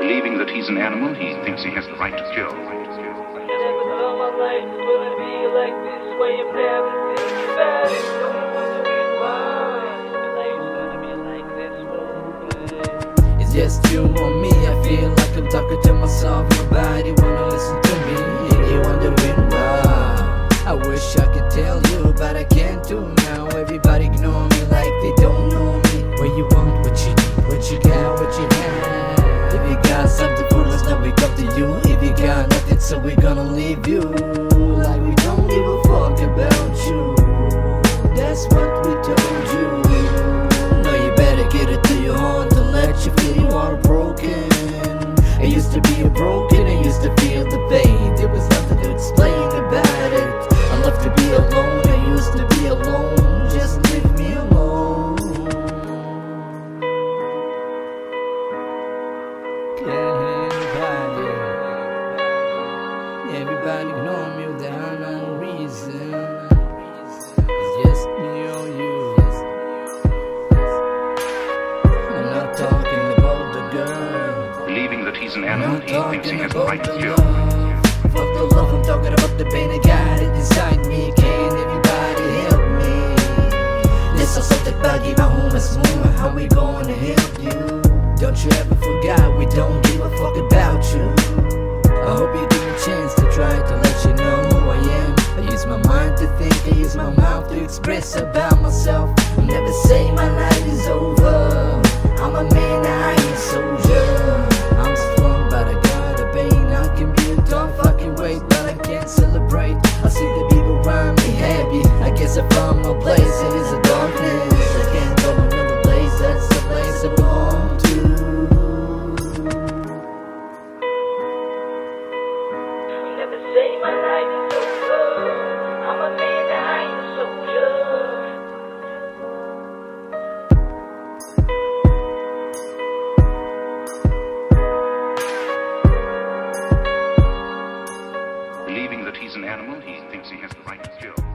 Believing that he's an animal, he thinks he has the right to kill. It's just you and me. I feel like I'm talking to myself. Nobody wanna listen to me. You wondering why? I wish I could tell you, you. If you got nothing, so we gonna leave you. Like we don't give a fuck about you. That's what we told you. No, you better get it to your heart to let you feel you are broken. I used to be a broken, I used to feel the pain. There was nothing to explain about it. I love to be alone, I used to be alone. Just leave me alone. Everybody ignore me without no reason. It's just me or you. I'm not talking about the girl. Believing that he's an I'm animal, he thinks he has the right to love. Fuck the love, I'm talking about the pain I got it inside me. Can everybody help me? There's so something buggy, my home is moving. How we gonna help you? Don't you ever forget we don't give a fuck about to use my mouth to express about myself. I never say my life is over. I'm a man, I ain't a soldier. I'm strong, but I got a pain. I can be a dumb fucking weight, but I can't celebrate. I see the people around me happy. I guess I found my place. animal he thinks he has the right to kill.